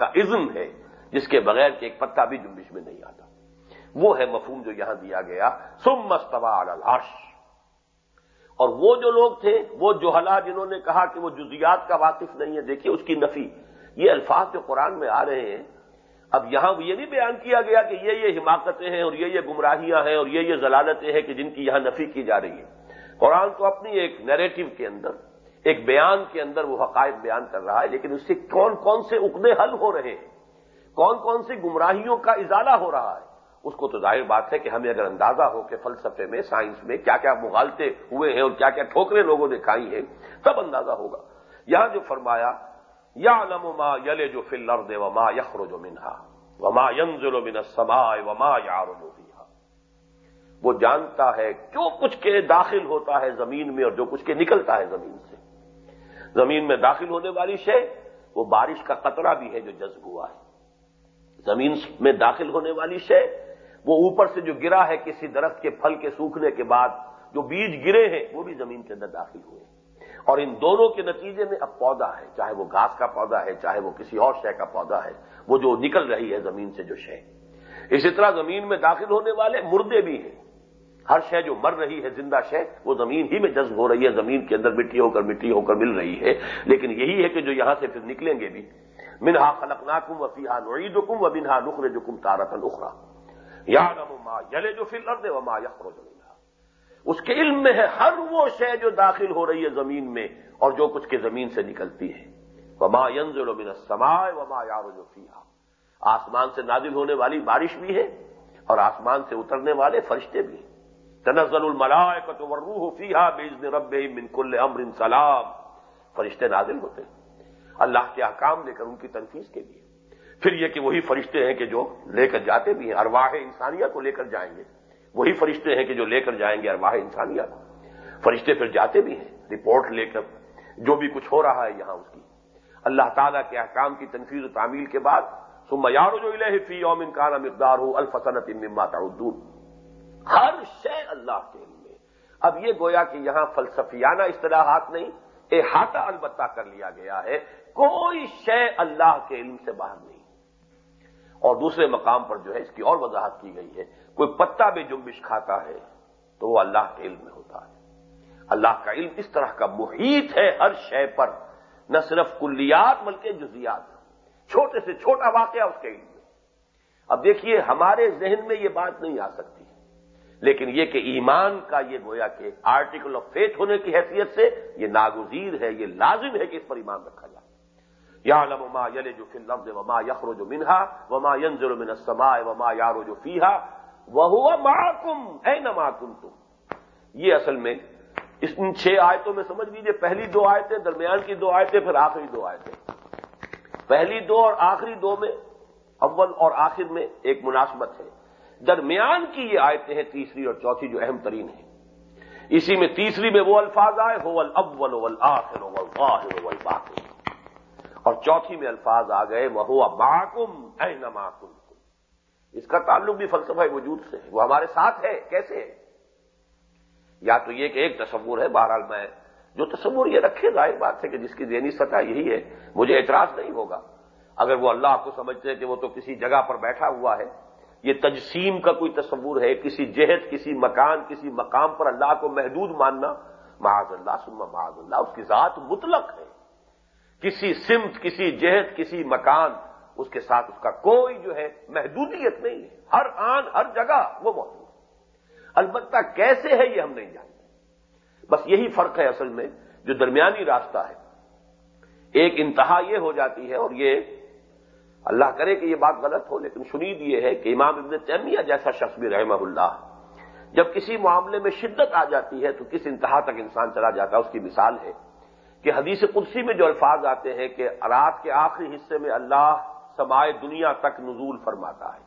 کا عزم ہے، جس کے بغیر کہ ایک پتا بھی جنبش میں نہیں آتا۔ وہ ہے مفہوم جو یہاں دیا گیا سم مستوا العرش۔ اور وہ جو لوگ تھے، وہ جو جنہوں نے کہا کہ وہ جزیات کا واقف نہیں ہے، دیکھیے اس کی نفی۔ یہ الفاظ جو قرآن میں آ رہے ہیں، اب یہاں یہ نہیں بیان کیا گیا کہ یہ یہ حماقتیں ہیں اور یہ یہ گمراہیاں ہیں اور یہ یہ ضلالتیں ہیں کہ جن کی یہاں نفی کی جا رہی ہے۔ قرآن تو اپنی ایک نیریٹو کے اندر ایک بیان کے اندر وہ حقائق بیان کر رہا ہے، لیکن اس سے کون کون سے اقدے حل ہو رہے ہیں؟ کون کون سی گمراہیوں کا ازالہ ہو رہا ہے؟ اس کو تو ظاہر بات ہے کہ ہمیں اگر اندازہ ہو کہ فلسفے میں، سائنس میں کیا کیا مغالتے ہوئے ہیں اور کیا کیا ٹھوکرے لوگوں نے کھائی ہیں تب اندازہ ہوگا۔ یہاں جو فرمایا یا علم ما یلے جو فل دے وما یخرو جو منہا وما ینزل من السماء وما یارو وہ جانتا ہے جو کچھ کے داخل ہوتا ہے زمین میں اور جو کچھ کے نکلتا ہے زمین سے۔ زمین میں داخل ہونے والی شے، وہ بارش کا قطرہ بھی ہے جو جذب ہوا ہے۔ زمین میں داخل ہونے والی شے، وہ اوپر سے جو گرا ہے کسی درخت کے پھل کے سوکھنے کے بعد، جو بیج گرے ہیں، وہ بھی زمین کے اندر داخل ہوئے۔ اور ان دونوں کے نتیجے میں اب پودا ہے، چاہے وہ گھاس کا پودا ہے، چاہے وہ کسی اور شے کا پودا ہے، وہ جو نکل رہی ہے زمین سے جو شے۔ اسی طرح زمین میں داخل ہونے والے مردے بھی ہیں۔ ہر شے جو مر رہی ہے زندہ شے، وہ زمین ہی میں جذب ہو رہی ہے، زمین کے اندر مٹی ہو کر مٹی ہو کر مل رہی ہے۔ لیکن یہی ہے کہ جو یہاں سے پھر نکلیں گے بھی۔ منہا خلق ناکم و فیحا نوعید حکم و منہا نخر جکم تارت الخرا یا ما یلے جو فل ارد و ما یخرو اس کے علم میں ہے ہر وہ شے جو داخل ہو رہی ہے زمین میں اور جو کچھ کے زمین سے نکلتی ہے۔ وما ینزل من السماء وما یارو جو آسمان سے نازل ہونے والی بارش بھی ہے اور آسمان سے اترنے والے فرشتے بھی۔ ہیں تنزل الملائکت والروح فیہا بیزن ربہم من کل امر سلام. فرشتے نازل ہوتے ہیں۔ اللہ کے احکام لے کر ان کی تنفیذ کے لیے۔ پھر یہ کہ وہی فرشتے ہیں کہ جو لے کر جاتے بھی ہیں، ارواح انسانیہ کو لے کر جائیں گے۔ وہی فرشتے ہیں کہ جو لے کر جائیں گے ارواح انسانیہ کو۔ فرشتے پھر جاتے بھی ہیں، رپورٹ لے کر جو بھی کچھ ہو رہا ہے یہاں اس کی۔ اللہ تعالیٰ کے احکام کی تنفیذ و تعمیل کے بعد سم یارو جو الہ فی یوم کانا مقدار ہو الفسنت مما تعدون۔ ہر شے اللہ کے علم میں۔ اب یہ گویا کہ یہاں فلسفیانہ اصطلاحات نہیں احاطہ البتہ کر لیا گیا ہے، کوئی شے اللہ کے علم سے باہر نہیں۔ اور دوسرے مقام پر جو ہے، اس کی اور وضاحت کی گئی ہے۔ کوئی پتا بھی جنبش کھاتا ہے تو وہ اللہ کے علم میں ہوتا ہے۔ اللہ کا علم اس طرح کا محیط ہے ہر شے پر، نہ صرف کلیات بلکہ جزیات۔ چھوٹے سے چھوٹا واقعہ اس کے علم میں۔ اب دیکھیے، ہمارے ذہن میں یہ بات نہیں آ سکتی۔ لیکن یہ کہ ایمان کا یہ گویا کہ آرٹیکل آف فیتھ ہونے کی حیثیت سے یہ ناگزیر ہے، یہ لازم ہے کہ اس پر ایمان رکھا جائے۔ یا لما یل جو فل لفظ وما یخرو جو منہا وما ینزل من السماء وما یارو جو فیحا وہ محکم ہے نہ محکم تم یہ اصل میں اس ان چھ آیتوں میں سمجھ لیجیے پہلی دو آیتیں، درمیان کی دو آیتیں، پھر آخری دو آیتیں۔ پہلی دو اور آخری دو میں، اول اور آخر میں ایک مناسبت ہے۔ درمیان کی یہ آیتیں ہیں، تیسری اور چوتھی جو اہم ترین ہیں۔ اسی میں تیسری میں وہ الفاظ آئے ہو اول اول آخر اول اور چوتھی میں الفاظ آ گئے وہ ہوا باکم اے نماکم اس کا تعلق بھی فلسفہ وجود سے ہے، وہ ہمارے ساتھ ہے، کیسے ہے؟ یا تو یہ کہ ایک تصور ہے، بہرحال میں جو تصور یہ رکھے، ظاہر بات ہے کہ جس کی ذہنی سطح یہی ہے، مجھے اعتراض نہیں ہوگا۔ اگر وہ اللہ کو سمجھتے ہیں کہ وہ تو کسی جگہ پر بیٹھا ہوا ہے یہ تجسیم کا کوئی تصور ہے، کسی جہت کسی مکان، کسی مقام پر اللہ کو محدود ماننا، معاذ اللہ سما معاذ اللہ، اس کی ذات مطلق ہے۔ کسی سمت، کسی جہت کسی مکان، اس کے ساتھ اس کا کوئی جو ہے محدودیت نہیں ہے۔ ہر آن، ہر جگہ وہ موجود ہے۔ البتہ کیسے ہے یہ ہم نہیں جانتے۔ بس یہی فرق ہے اصل میں، جو درمیانی راستہ ہے۔ ایک انتہا یہ ہو جاتی ہے اور یہ اللہ کرے کہ یہ بات غلط ہو، لیکن شنید یہ ہے کہ امام ابن تیمیہ جیسا شخص بھی رحمہ اللہ جب کسی معاملے میں شدت آ جاتی ہے تو کس انتہا تک انسان چلا جاتا ہے، اس کی مثال ہے کہ حدیث قدسی میں جو الفاظ آتے ہیں کہ رات کے آخری حصے میں اللہ سمائے دنیا تک نزول فرماتا ہے۔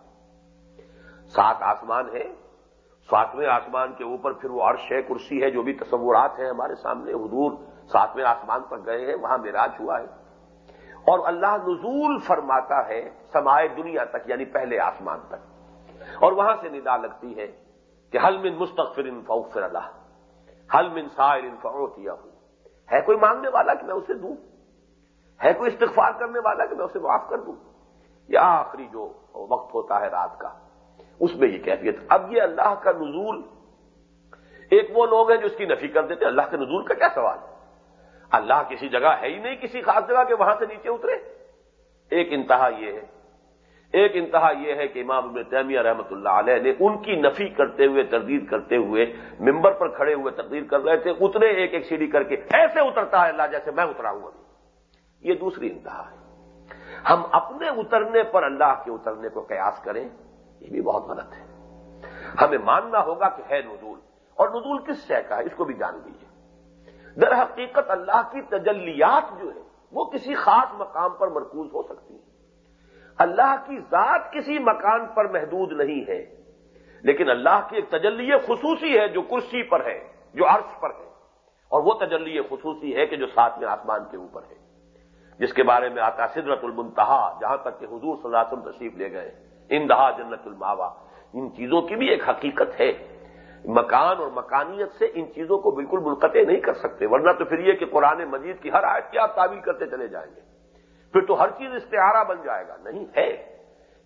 سات آسمان ہے ساتویں آسمان کے اوپر پھر وہ عرش ہے، کرسی ہے، جو بھی تصورات ہیں ہمارے سامنے، حضور ساتویں آسمان پر گئے ہیں، وہاں میراج ہوا ہے۔ اور اللہ نزول فرماتا ہے سمائے دنیا تک یعنی پہلے آسمان تک۔ اور وہاں سے ندا لگتی ہے کہ حل من مستقفر ان اللہ حل من سائر ان فروتیا ہوں ہے کوئی مانگنے والا کہ میں اسے دوں؟ ہے کوئی استغفار کرنے والا کہ میں اسے معاف کر دوں؟ یا آخری جو وقت ہوتا ہے رات کا، اس میں یہ کیفیت۔ اب یہ اللہ کا نزول، ایک وہ لوگ ہیں جو اس کی نفی کر دیتے اللہ کے نزول کا کیا سوال ہے؟ اللہ کسی جگہ ہے ہی نہیں، کسی خاص جگہ کے وہاں سے نیچے اترے۔ ایک انتہا یہ ہے۔ ایک انتہا یہ ہے کہ امام ابن تیمیہ رحمۃ اللہ علیہ نے ان کی نفی کرتے ہوئے، تردید کرتے ہوئے ممبر پر کھڑے ہوئے تردید کر رہے تھے۔ اترے ایک ایک سیڑھی کر کے ایسے اترتا ہے، اللہ جیسے میں اترا ہوں ابھی۔ یہ دوسری انتہا ہے۔ ہم اپنے اترنے پر اللہ کے اترنے کو قیاس کریں، یہ بھی بہت غلط ہے۔ ہمیں ماننا ہوگا کہ ہے نزول۔ اور نزول کس شے کا ہے اس کو بھی جان لیجیے در حقیقت اللہ کی تجلیات جو ہے وہ کسی خاص مقام پر مرکوز ہو سکتی ہیں۔ اللہ کی ذات کسی مکان پر محدود نہیں ہے، لیکن اللہ کی ایک تجلی خصوصی ہے جو کرسی پر ہے، جو عرش پر ہے۔ اور وہ تجلی خصوصی ہے کہ جو ساتھ میں آسمان کے اوپر ہے۔ جس کے بارے میں آتا سدرت المنتہا، جہاں تک کہ حضور صلی اللہ علیہ وسلم تشریف لے گئے، اندہا جنت الماوا ان چیزوں کی بھی ایک حقیقت ہے۔ مکان اور مکانیت سے ان چیزوں کو بالکل منقطع نہیں کر سکتے، ورنہ تو پھر یہ کہ قرآن مجید کی ہر آیت کی آپ تعبیر کرتے چلے جائیں گے۔ پھر تو ہر چیز استعارہ بن جائے گا۔ نہیں ہے۔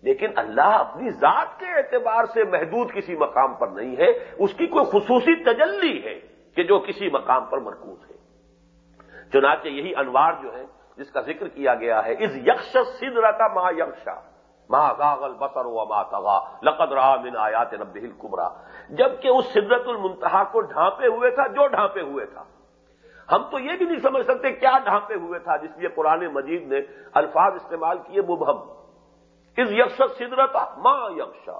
لیکن اللہ اپنی ذات کے اعتبار سے محدود کسی مقام پر نہیں ہے۔ اس کی کوئی خصوصی تجلی ہے کہ جو کسی مقام پر مرکوز ہے۔ چنانچہ یہی انوار جو ہے، جس کا ذکر کیا گیا ہے اس یکش سد رہتا ماں یکشا ماں گاغل بسر و ماں تغا لقد رہا من آیات رب کمرا جبکہ اس سدرت المنتہا کو ڈھانپے ہوئے تھا جو ڈھانپے ہوئے تھا۔ ہم تو یہ بھی نہیں سمجھ سکتے کیا ڈھانپے ہوئے تھا جس لیے قرآن مجید نے الفاظ استعمال کیے مبہم۔ اس یکش سدرت ماں یکشا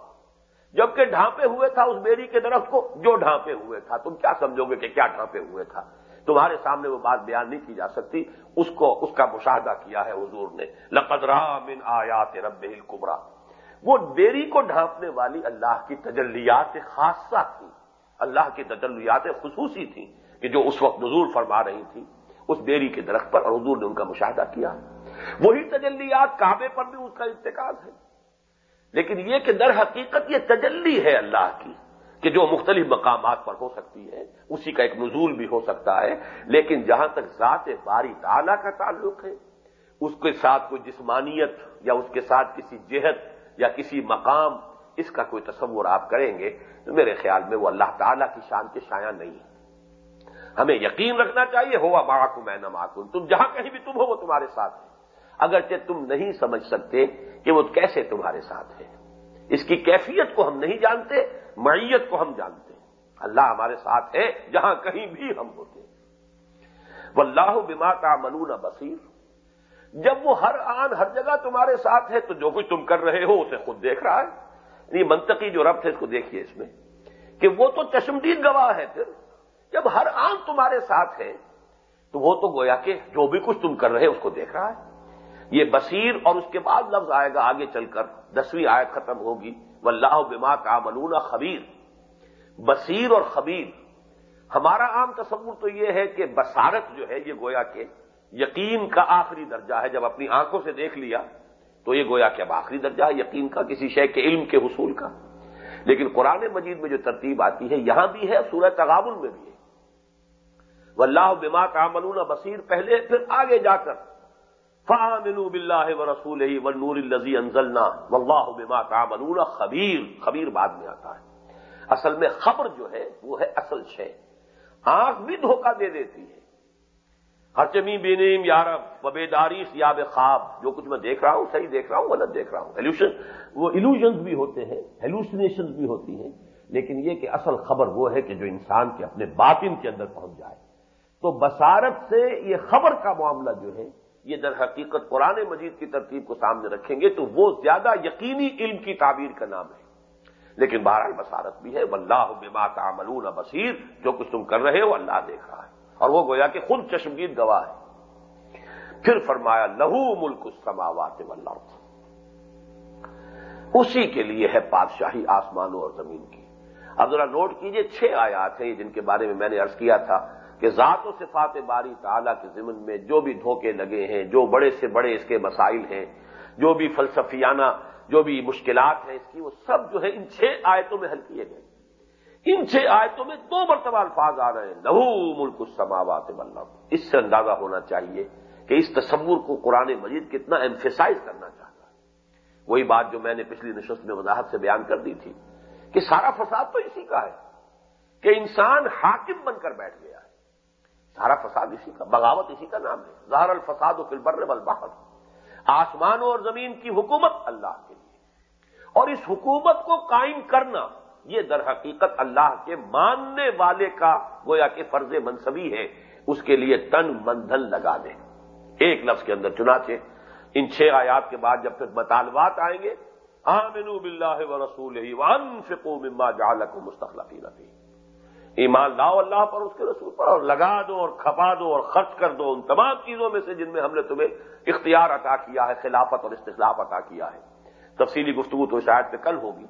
جبکہ ڈھانپے ہوئے تھا اس بیری کے درخت کو جو ڈھانپے ہوئے تھا۔ تم کیا سمجھو گے کہ کیا ڈھانپے ہوئے تھا؟ تمہارے سامنے وہ بات بیان نہیں کی جا سکتی۔ اس کو اس کا مشاہدہ کیا ہے حضور نے۔ لقد من آیات رب القبرا وہ بیری کو ڈھانپنے والی اللہ کی تجلیات خاصہ تھی۔ اللہ کی تجلیات خصوصی تھیں کہ جو اس وقت نزول فرما رہی تھی، اس بیری کے درخت پر اور حضور نے ان کا مشاہدہ کیا۔ وہی تجلیات کعبے پر بھی اس کا اتقاض ہے۔ لیکن یہ کہ در حقیقت یہ تجلی ہے اللہ کی کہ جو مختلف مقامات پر ہو سکتی ہے، اسی کا ایک نزول بھی ہو سکتا ہے، لیکن جہاں تک ذات باری تعالی کا تعلق ہے، اس کے ساتھ کوئی جسمانیت یا اس کے ساتھ کسی جہت یا کسی مقام اس کا کوئی تصور آپ کریں گے تو میرے خیال میں وہ اللہ تعالی کی شان کے شایا نہیں ہے۔ ہمیں یقین رکھنا چاہیے، ہوا ماں میں نہ تم جہاں کہیں بھی تم ہو وہ تمہارے ساتھ ہے۔ اگرچہ تم نہیں سمجھ سکتے کہ وہ کیسے تمہارے ساتھ ہے۔ اس کی کیفیت کو ہم نہیں جانتے، معیت کو ہم جانتے۔ ہیں اللہ ہمارے ساتھ ہے، جہاں کہیں بھی ہم ہوتے۔ وہ اللہ بما کا منون بصیر۔ جب وہ ہر آن ہر جگہ تمہارے ساتھ ہے تو جو کچھ تم کر رہے ہو اسے خود دیکھ رہا ہے۔ یعنی منطقی جو ربط ہے اس کو دیکھیے اس میں کہ وہ تو چشمدید گواہ ہے پھر۔ جب ہر آن تمہارے ساتھ ہے تو وہ تو گویا کہ جو بھی کچھ تم کر رہے اس کو دیکھ رہا ہے۔ یہ بصیر اور اس کے بعد لفظ آئے گا آگے چل کر۔ دسویں آیت ختم ہوگی۔ و اللہ بما کا ملون خبیر۔ بصیر اور خبیر۔ ہمارا عام تصور تو یہ ہے کہ بصارت جو ہے یہ گویا کہ یقین کا آخری درجہ ہے جب اپنی آنکھوں سے دیکھ لیا تو یہ گویا کہ اب آخری درجہ ہے یقین کا، کسی شے کے علم کے حصول کا۔ لیکن قرآن مجید میں جو ترتیب آتی ہے، یہاں بھی ہے، سورہ تغابل میں بھی ہے۔ واللہ بما تعملون بصیر۔ پہلے پھر آگے جا کر۔ فامنوا باللہ ورسولہ والنور الذی انزلنا۔ واللہ بما تعملون خبیر۔ خبیر بعد میں آتا ہے۔ اصل میں خبر جو ہے، وہ ہے اصل شے۔ آنکھ بھی دھوکہ دے دیتی ہے۔ ہرچمی بینیم یارب و بیداریش یا خواب۔ جو کچھ میں دیکھ رہا ہوں، صحیح دیکھ رہا ہوں، غلط دیکھ رہا ہوں۔ ایلوشن وہ ایلوژنز بھی ہوتے ہیں ہیلوسنیشنز بھی ہوتی ہیں، لیکن یہ کہ اصل خبر وہ ہے کہ جو انسان کے اپنے باطن کے اندر پہنچ جائے۔ تو بصارت سے یہ خبر کا معاملہ جو ہے، یہ در حقیقت قرآن مجید کی ترتیب کو سامنے رکھیں گے تو وہ زیادہ یقینی علم کی تعبیر کا نام ہے۔ لیکن بہرحال بصارت بھی ہے۔ واللہ بما تعملون بصیر جو کچھ تم کر رہے ہو، اللہ دیکھ رہا ہے۔ اور وہ گویا کہ خود چشمگیر گواہ ہے۔ پھر فرمایا، لہو ملک السماوات والارض۔ اسی کے لیے ہے بادشاہی آسمانوں اور زمین کی۔ اب ذرا نوٹ کیجیے، چھ آیات ہیں جن کے بارے میں میں نے ارض کیا تھا کہ ذات و صفات باری تعالیٰ کے ضمن میں جو بھی دھوکے لگے ہیں، جو بڑے سے بڑے اس کے مسائل ہیں، جو بھی فلسفیانہ، جو بھی مشکلات ہیں، اس کی وہ سب جو ہے ان چھ آیتوں میں حل کیے گئے۔ ان چھ آیتوں میں دو مرتبہ الفاظ آ رہے ہیں۔ لہو ملک السماوات والارض۔ اس سے اندازہ ہونا چاہیے کہ اس تصور کو قرآن مجید کتنا ایمفیسائز کرنا چاہتا ہے۔ وہی بات جو میں نے پچھلی نشست میں وضاحت سے بیان کر دی تھی کہ سارا فساد تو اسی کا ہے کہ انسان حاکم بن کر بیٹھ گیا ہے۔ سارا فساد اسی کا، بغاوت اسی کا نام ہے۔ ظاہر الفساد و فلبر والبحر۔ آسمانوں اور زمین کی حکومت اللہ کے لیے۔ اور اس حکومت کو قائم کرنا یہ در حقیقت اللہ کے ماننے والے کا گویا کہ فرض منصبی ہے، اس کے لیے تن مندھن لگا دیں۔ ایک لفظ کے اندر چنانچہ، ان چھ آیات کے بعد جب پھر مطالبات آئیں گے آمنو باللہ و رسول وانفقو مما جعلکم مستخلفین فی۔ ایمان لاؤ اللہ پر، اس کے رسول پر، اور لگا دو اور کھپا دو اور خرچ کر دو ان تمام چیزوں میں سے جن میں ہم نے تمہیں اختیار عطا کیا ہے، خلافت اور استخلاف عطا کیا ہے۔ تفصیلی گفتگو تو شاید پہ کل ہوگی۔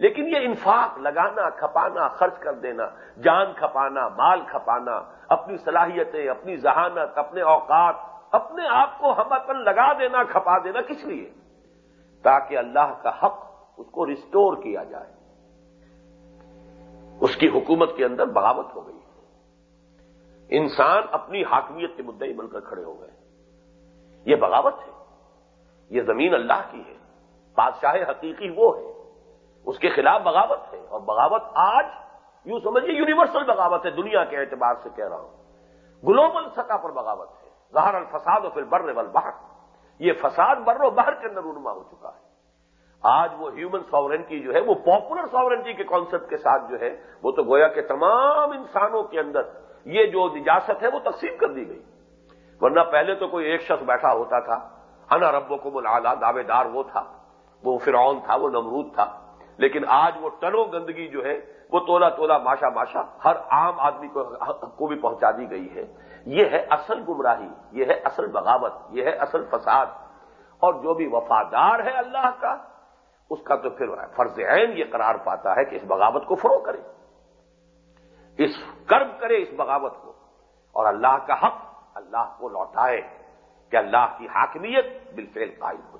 لیکن یہ انفاق لگانا، کھپانا، خرچ کر دینا، جان کھپانا، مال کھپانا، اپنی صلاحیتیں، اپنی ذہانت، اپنے اوقات، اپنے آپ کو ہم اپن لگا دینا، کھپا دینا کس لیے؟ تاکہ اللہ کا حق اس کو ریسٹور کیا جائے۔ اس کی حکومت کے اندر بغاوت ہو گئی۔ انسان اپنی حاکمیت کے مدعے بن کر کھڑے ہو گئے۔ یہ بغاوت ہے۔ یہ زمین اللہ کی ہے۔ بادشاہ حقیقی وہ ہے۔ اس کے خلاف بغاوت ہے اور بغاوت آج یوں سمجھیے یونیورسل بغاوت ہے، دنیا کے اعتبار سے کہہ رہا ہوں۔ گلوبل سطح پر بغاوت ہے۔ ظاہر الفساد و پھر بر بہر یہ فساد بر و بہر کے اندر رونما ہو چکا ہے۔ آج وہ ہیومن ساورنٹی جو ہے، وہ پاپولر ساورنٹی کے کانسیپٹ کے ساتھ جو ہے، وہ تو گویا کہ تمام انسانوں کے اندر یہ جو نجاست ہے، وہ تقسیم کر دی گئی۔ ورنہ پہلے تو کوئی ایک شخص بیٹھا ہوتا تھا۔ انا ربوں کو ملا دعوے دار وہ تھا۔ وہ فرعون تھا، وہ نمرود تھا۔ لیکن آج وہ ٹنو گندگی جو ہے، وہ تولا تولا، ماشا ماشا ہر عام آدمی کو بھی پہنچا دی گئی ہے۔ یہ ہے اصل گمراہی، یہ ہے اصل بغاوت، یہ ہے اصل فساد۔ اور جو بھی وفادار ہے اللہ کا، اس کا تو پھر فرض عین یہ قرار پاتا ہے کہ اس بغاوت کو فروغ کرے۔ اس کرم کرے اس بغاوت کو۔ اور اللہ کا حق، اللہ کو لوٹائے کہ اللہ کی حاکمیت بالفعل قائم ہو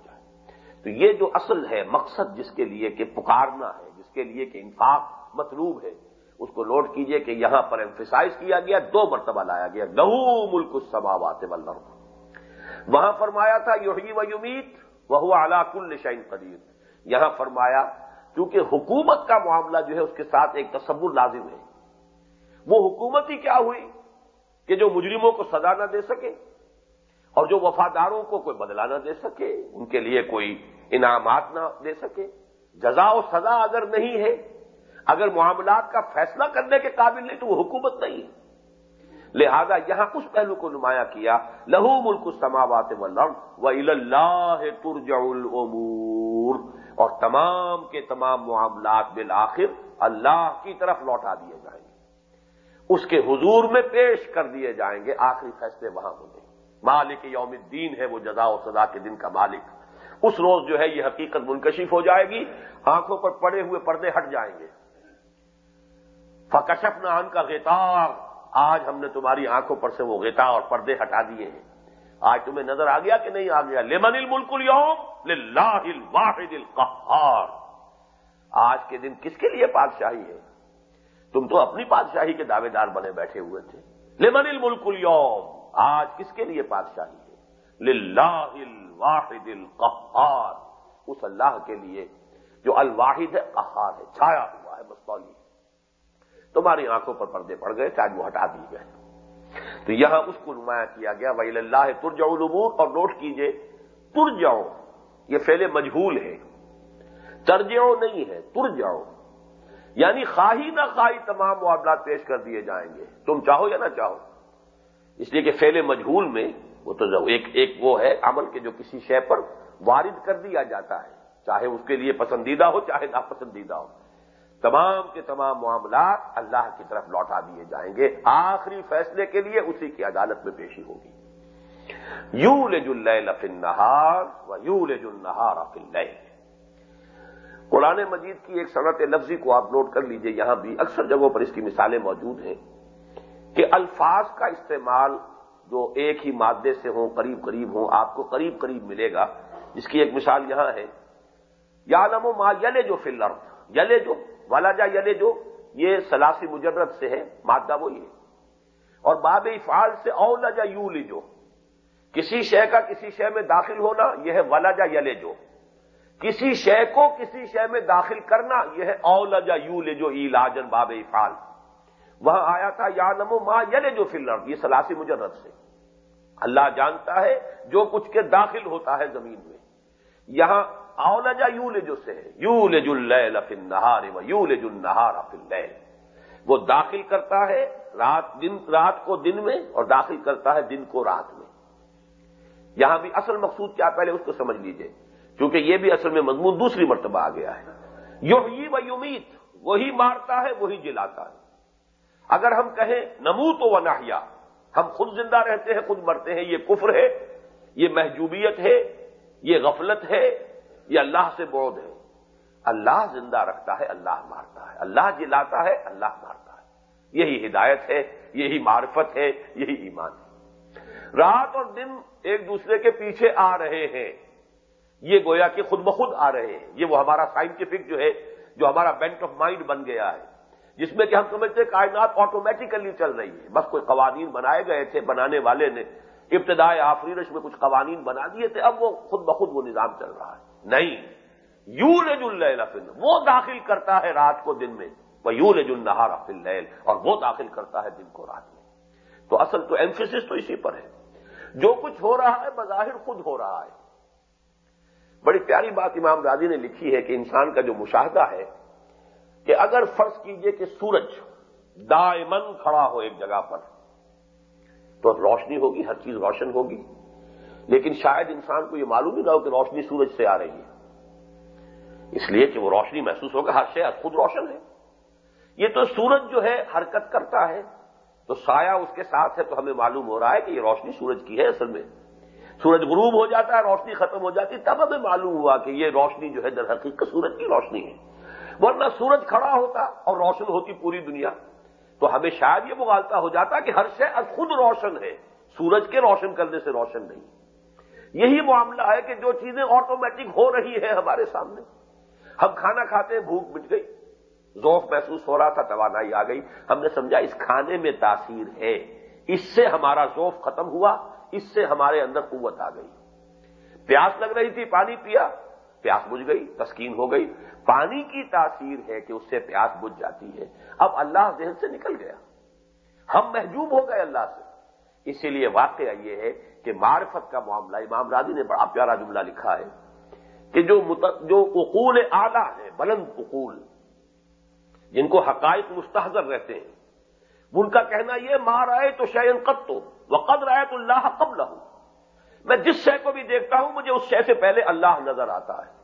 تو یہ جو اصل ہے مقصد جس کے لیے کہ پکارنا ہے، جس کے لیے کہ انفاق مطلوب ہے، اس کو نوٹ کیجیے کہ یہاں پر ایمفیسائز کیا گیا، دو مرتبہ لایا گیا، لہو ملک السماوات والارض۔ وہاں فرمایا تھا یوہی و یمیت وہ اعلی کل شعین قدیر۔ یہاں فرمایا کیونکہ حکومت کا معاملہ جو ہے، اس کے ساتھ ایک تصور لازم ہے۔ وہ حکومت ہی کیا ہوئی؟ کہ جو مجرموں کو سزا نہ دے سکے۔ اور جو وفاداروں کو کوئی بدلا نہ دے سکے، ان کے لیے کوئی انعامات نہ دے سکے۔ جزا و سزا اگر نہیں ہے، اگر معاملات کا فیصلہ کرنے کے قابل نہیں تو وہ حکومت نہیں ہے۔ لہذا یہاں اس پہلو کو نمایاں کیا، لہو ملک سماوات و و اللہ ترجع الامور اور تمام کے تمام معاملات بالآخر اللہ کی طرف لوٹا دیے جائیں گے۔ اس کے حضور میں پیش کر دیے جائیں گے، آخری فیصلے وہاں ہوں گے۔ مالک یوم الدین ہے وہ جزا و سزا کے دن کا مالک۔ اس روز جو ہے یہ حقیقت منکشف ہو جائے گی، آنکھوں پر پڑے ہوئے پردے ہٹ جائیں گے۔ فکشف نان کا غیتار آج ہم نے تمہاری آنکھوں پر سے وہ غیتا اور پردے ہٹا دیے ہیں۔ آج تمہیں نظر آ گیا کہ نہیں آ گیا؟ لیمن الملک اليوم؟ للہ الواحد القہار آج کے دن کس کے لیے بادشاہی ہے؟ تم تو اپنی بادشاہی کے دعوے دار بنے بیٹھے ہوئے تھے۔ لیمن الملک اليوم؟ آج کس کے لیے بادشاہی ہے؟ للہ الواحد القہار۔ اس اللہ کے لیے جو الواحد ہے، قہار ہے، چھایا ہوا ہے مستولی تمہاری آنکھوں پر پردے پڑ گئے چاہے وہ ہٹا دیے گئے۔ تو یہاں اس کو نمایاں کیا گیا وہی اللہ ترجاؤ العبور اور نوٹ کیجیے ترجاؤ یہ فیل مجہول ہے۔ ترجاؤ نہیں ہے ترجاؤ یعنی خواہی نہ خواہی تمام معاملات پیش کر دیے جائیں گے۔ تم چاہو یا نہ چاہو؟ اس لیے کہ فیل مجہول میں وہ تو ایک ایک وہ ہے عمل کے جو کسی شے پر وارد کر دیا جاتا ہے، چاہے اس کے لیے پسندیدہ ہو، چاہے ناپسندیدہ ہو۔ تمام کے تمام معاملات اللہ کی طرف لوٹا دیے جائیں گے۔ آخری فیصلے کے لیے اسی کی عدالت میں پیشی ہوگی۔ یو لے جل لفن نہار و یو لے جل نہار افل قرآن مجید کی ایک صنعت لفظی کو آپ نوٹ کر لیجیے، یہاں بھی اکثر جگہوں پر اس کی مثالیں موجود ہیں۔ کہ الفاظ کا استعمال جو ایک ہی مادے سے ہوں، قریب قریب ہوں، آپ کو قریب قریب ملے گا۔ جس کی ایک مثال یہاں ہے۔ یا نمو ما یلے جو فلر یلے جو والا جا یلے جو یہ سلاسی مجرد سے ہے، مادہ وہی ہے۔ اور باب افعال سے اولا جا یو جو کسی شے کا کسی شے میں داخل ہونا، یہ ہے والا جا یلے جو کسی شے کو کسی شے میں داخل کرنا، یہ ہے اولجا یو لے جو ایلاجن باب افال وہاں آیا تھا یا نمو ماں یلے جو فل یہ سلاسی مجرد سے۔ اللہ جانتا ہے جو کچھ کے داخل ہوتا ہے زمین میں۔ یہاں اولجا یو لے جو سے ہے۔ یو لے جل فل نہار یو لے جل نہار فل وہ داخل کرتا ہے رات دن، رات کو دن میں اور داخل کرتا ہے دن کو رات میں۔ یہاں بھی اصل مقصود کیا پہلے اس کو سمجھ لیجیے۔ کیونکہ یہ بھی اصل میں مضمون دوسری مرتبہ آ گیا ہے۔ یوہی و یمیت، وہی مارتا ہے، وہی جلاتا ہے۔ اگر ہم کہیں نموت و نہیا ہم خود زندہ رہتے ہیں، خود مرتے ہیں، یہ کفر ہے، یہ محجوبیت ہے، یہ غفلت ہے، یہ اللہ سے بودھ ہے۔ اللہ زندہ رکھتا ہے، اللہ مارتا ہے۔ اللہ جلاتا ہے، اللہ مارتا ہے۔ یہی ہدایت ہے، یہی معرفت ہے، یہی ایمان ہے۔ رات اور دن ایک دوسرے کے پیچھے آ رہے ہیں۔ یہ گویا کہ خود بخود آ رہے ہیں۔ یہ وہ ہمارا سائنٹیفک جو ہے، جو ہمارا بینٹ آف مائنڈ بن گیا ہے۔ جس میں کہ ہم سمجھتے کائنات آٹومیٹیکلی چل رہی ہے۔ بس کوئی قوانین بنائے گئے تھے، بنانے والے نے ابتدائی آفرینش میں کچھ قوانین بنا دیے تھے، اب وہ خود بخود وہ نظام چل رہا ہے۔ نہیں یو لے فن وہ داخل کرتا ہے رات کو دن میں، وہ یو لے جل نہارا اور وہ داخل کرتا ہے دن کو رات میں۔ تو اصل تو ایمفیس تو اسی پر ہے۔ جو کچھ ہو رہا ہے، بظاہر خود ہو رہا ہے۔ بڑی پیاری بات امام راضی نے لکھی ہے کہ انسان کا جو مشاہدہ ہے کہ اگر فرض کیجیے کہ سورج دائمن کھڑا ہو ایک جگہ پر، تو روشنی ہوگی، ہر چیز روشن ہوگی۔ لیکن شاید انسان کو یہ معلوم ہی نہ ہو کہ روشنی سورج سے آ رہی ہے۔ اس لیے کہ وہ روشنی محسوس ہوگا، ہر شے خود روشن ہے۔ یہ تو سورج جو ہے، حرکت کرتا ہے۔ تو سایہ اس کے ساتھ ہے، تو ہمیں معلوم ہو رہا ہے کہ یہ روشنی سورج کی ہے اصل میں۔ سورج غروب ہو جاتا ہے، روشنی ختم ہو جاتی تب ہمیں معلوم ہوا کہ یہ روشنی جو ہے، در حقیقت سورج کی روشنی ہے۔ ورنہ سورج کھڑا ہوتا اور روشن ہوتی پوری دنیا۔ تو ہمیں شاید یہ مغالتا ہو جاتا کہ ہر شے خود روشن ہے۔ سورج کے روشن کرنے سے روشن نہیں۔ یہی معاملہ ہے کہ جو چیزیں آٹومیٹک ہو رہی ہیں ہمارے سامنے۔ ہم کھانا کھاتے ہیں، بھوک مٹ گئی۔ ذوق محسوس ہو رہا تھا، توانائی آ گئی۔ ہم نے سمجھا، اس کھانے میں تاثیر ہے۔ اس سے ہمارا ذوق ختم ہوا، اس سے ہمارے اندر قوت آ گئی۔ پیاس لگ رہی تھی، پانی پیا۔ پیاس بجھ گئی، تسکین ہو گئی۔ پانی کی تاثیر ہے کہ اس سے پیاس بجھ جاتی ہے۔ اب اللہ ذہن سے نکل گیا۔ ہم محجوب ہو گئے اللہ سے۔ اسی لیے واقعہ یہ ہے کہ معرفت کا معاملہ امام راضی نے بڑا پیارا جملہ لکھا ہے کہ جو جو اقول اعلی ہے، بلند اقول جن کو حقائق مستحضر رہتے ہیں، ان کا کہنا یہ مار آئے تو شعین قد تو وہ قدر آئے تو اللہ قبل ہوں میں جس شے کو بھی دیکھتا ہوں، مجھے اس شے سے پہلے اللہ نظر آتا ہے۔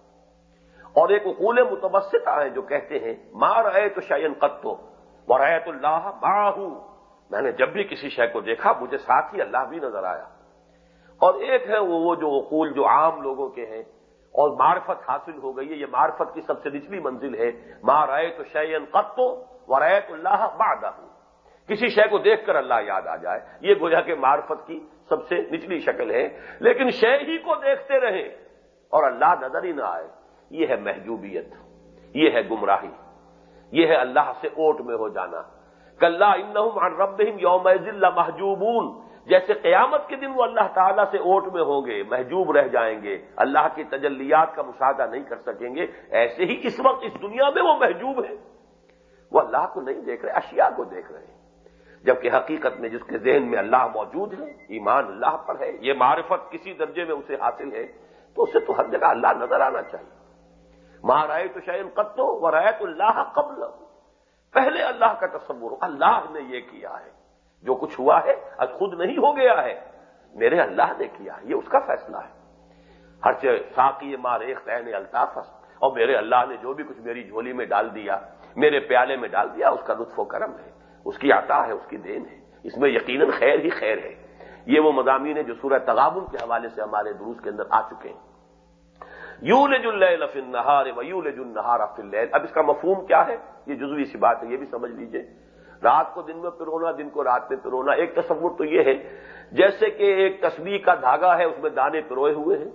اور ایک اقول متوسطہ ہیں جو کہتے ہیں مار آئے تو شعین قد تو وہ ریت اللہ باہو میں نے جب بھی کسی شے کو دیکھا، مجھے ساتھ ہی اللہ بھی نظر آیا۔ اور ایک ہے وہ جو اقول جو عام لوگوں کے ہیں، اور معرفت حاصل ہو گئی ہے، یہ معرفت کی سب سے نچلی منزل ہے۔ ماں رائے تو شعین قطو و ریت اللہ بادہ کسی شے کو دیکھ کر اللہ یاد آ جائے۔ یہ گویا کہ معرفت کی سب سے نچلی شکل ہے، لیکن شے ہی کو دیکھتے رہے اور اللہ نظر ہی نہ آئے۔ یہ ہے محجوبیت، یہ ہے گمراہی، یہ ہے اللہ سے اوٹ میں ہو جانا۔ کل رب یوم محجوبون، جیسے قیامت کے دن وہ اللہ تعالیٰ سے اوٹ میں ہوں گے، محجوب رہ جائیں گے۔ اللہ کی تجلیات کا مشاہدہ نہیں کر سکیں گے، ایسے ہی اس وقت اس دنیا میں وہ محجوب ہے وہ اللہ کو نہیں دیکھ رہے، اشیاء کو دیکھ رہے ہیں۔ جبکہ حقیقت میں جس کے ذہن میں اللہ موجود ہے، ایمان اللہ پر ہے، یہ معرفت کسی درجے میں اسے حاصل ہے، تو اسے تو ہر جگہ اللہ نظر آنا چاہیے۔ ماں رائے تو شعین قطو و رائے تو اللہ قبل۔ پہلے اللہ کا تصور، اللہ نے یہ کیا ہے۔ جو کچھ ہوا ہے آج خود نہیں ہو گیا ہے۔ میرے اللہ نے کیا ہے، یہ اس کا فیصلہ ہے۔ ہر چیز ساقی مار ایک تین الطاف اور میرے اللہ نے جو بھی کچھ میری جھولی میں ڈال دیا، میرے پیالے میں ڈال دیا، اس کا لطف و کرم ہے۔ اس کی عطا ہے، اس کی دین ہے۔ اس میں یقیناً خیر ہی خیر ہے۔ یہ وہ مضامین ہے جو سورہ تغابن کے حوالے سے ہمارے دروس کے اندر آ چکے ہیں۔ یو لج الف نہار و یو لج النہار اب اس کا مفہوم کیا ہے؟ یہ جزوی سی بات ہے، یہ بھی سمجھ لیجیے۔ رات کو دن میں پرونا دن کو رات میں پرونا ایک تصور تو یہ ہے، جیسے کہ ایک تسبیح کا دھاگا ہے، اس میں دانے پروئے ہوئے ہیں۔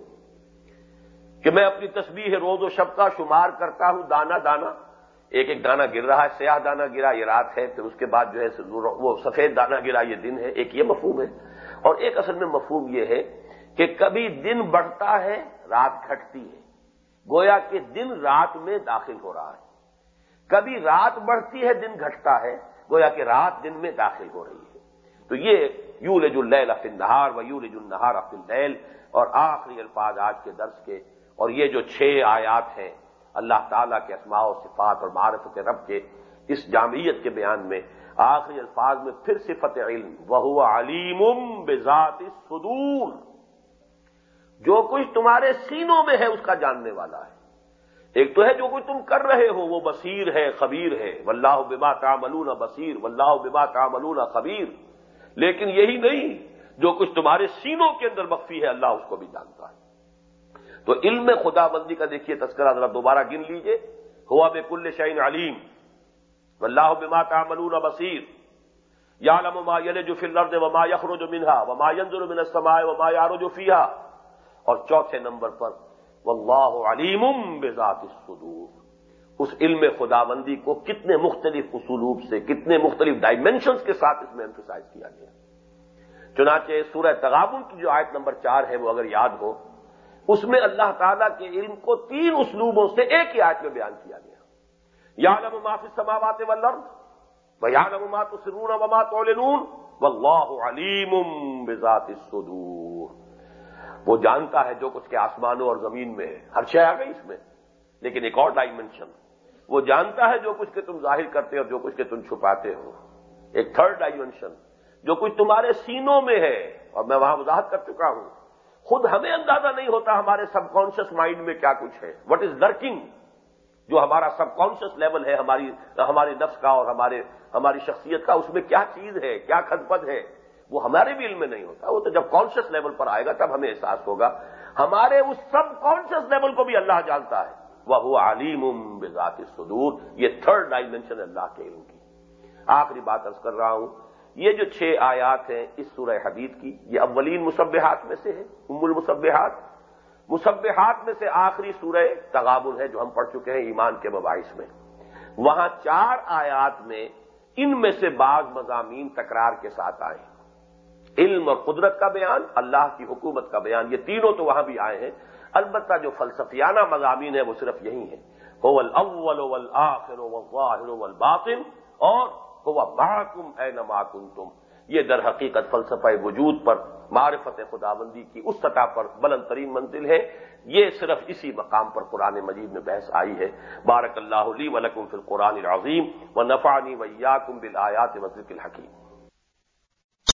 کہ میں اپنی تسبیح روز و شب کا شمار کرتا ہوں دانا دانا ایک ایک دانا گر رہا ہے، سیاہ دانا گرا، یہ رات ہے، پھر اس کے بعد جو ہے وہ سفید دانا گرا، یہ دن ہے، ایک یہ مفہوم ہے۔ اور ایک اصل میں مفہوم یہ ہے کہ کبھی دن بڑھتا ہے، رات گھٹتی ہے۔ گویا کہ دن رات میں داخل ہو رہا ہے۔ کبھی رات بڑھتی ہے، دن گھٹتا ہے، گویا کہ رات دن میں داخل ہو رہی ہے۔ تو یہ یو لج اللیل افل نہار و یو لج النہار افل اور آخری الفاظ آج کے درس کے۔ اور یہ جو چھ آیات ہیں اللہ تعالیٰ کے اسماع و صفات اور معرفت رب کے اس جامعیت کے بیان میں آخری الفاظ میں پھر صفت علم وہ علیم بذات صدور جو کچھ تمہارے سینوں میں ہے، اس کا جاننے والا ہے۔ ایک تو ہے جو کچھ تم کر رہے ہو، وہ بصیر ہے، خبیر ہے۔ واللہ بما تعملون بصیر، واللہ بما تعملون خبیر۔ لیکن یہی نہیں، جو کچھ تمہارے سینوں کے اندر مخفی ہے، اللہ اس کو بھی جانتا ہے۔ تو علم خدا بندی کا دیکھیے، تذکرہ ذرا دوبارہ گن لیجیے۔ ہوا بے کل شعین علیم۔ واللہ بما تعملون بصیر۔ یعلم ما یلج فی الارض وما یخرج منها وما ينزل من السماء وما يعرج فيها اور چوتھے نمبر پر، واللہ علیم بذات الصدور۔ اس علم خدا بندی کو کتنے مختلف اسلوب سے، کتنے مختلف ڈائمینشنز کے ساتھ اس میں ایمفیسائز کیا گیا۔ چنانچہ سورہ تغابن کی جو آیت نمبر چار ہے، وہ اگر یاد ہو اس میں اللہ تعالیٰ کے علم کو تین اسلوبوں سے ایک ہی آیت میں بیان کیا گیا۔ یا نم معافی سماوات و یا نم مات سرون وما تولنون واللہ علیم بذات الصدور۔ وہ جانتا ہے جو کچھ کے آسمانوں اور زمین میں ہے۔ ہر شے آ گئی اس میں۔ لیکن ایک اور ڈائمنشن وہ جانتا ہے جو کچھ کے تم ظاہر کرتے ہو جو کچھ کے تم چھپاتے ہو۔ ایک تھرڈ ڈائمنشن جو کچھ تمہارے سینوں میں ہے۔ اور میں وہاں وضاحت کر چکا ہوں۔ خود ہمیں اندازہ نہیں ہوتا ہمارے سب کانشیس مائنڈ میں کیا کچھ ہے۔ وٹ از لرکنگ جو ہمارا سب کانشیس لیول ہے، ہماری ہمارے نفس کا اور ہمارے ہماری شخصیت کا، اس میں کیا چیز ہے؟ کیا خدپت ہے؟ وہ ہمارے بھی علم میں نہیں ہوتا۔ وہ تو جب کانشیس لیول پر آئے گا، تب ہمیں احساس ہوگا۔ ہمارے اس سب کانشیس لیول کو بھی اللہ جانتا ہے۔ وہ علیم بذات صدور یہ تھرڈ ڈائمینشن اللہ کے علم کی۔ آخری بات ارض کر رہا ہوں۔ یہ جو چھ آیات ہیں اس سورہ حدید کی، یہ اولین مصبحات میں سے ہے ام المصبحات مصبحات میں سے آخری سورہ تغابل ہے جو ہم پڑھ چکے ہیں ایمان کے مباحث میں۔ وہاں چار آیات میں ان میں سے بعض مضامین تکرار کے ساتھ آئے علم اور قدرت کا بیان، اللہ کی حکومت کا بیان، یہ تینوں تو وہاں بھی آئے ہیں۔ البتہ جو فلسفیانہ مضامین ہے وہ صرف یہی ہے اور ہوا باقم اے نماکن تم یہ در حقیقت فلسفہ وجود پر، معرفت خدا بندی کی اس سطح پر بلند ترین منزل ہے۔ یہ صرف اسی مقام پر قرآن مجید میں بحث آئی ہے۔ بارک اللہ علی ولکم فی القرآن العظیم و نفانی ویا کم بل آیات وزرک الحکیم۔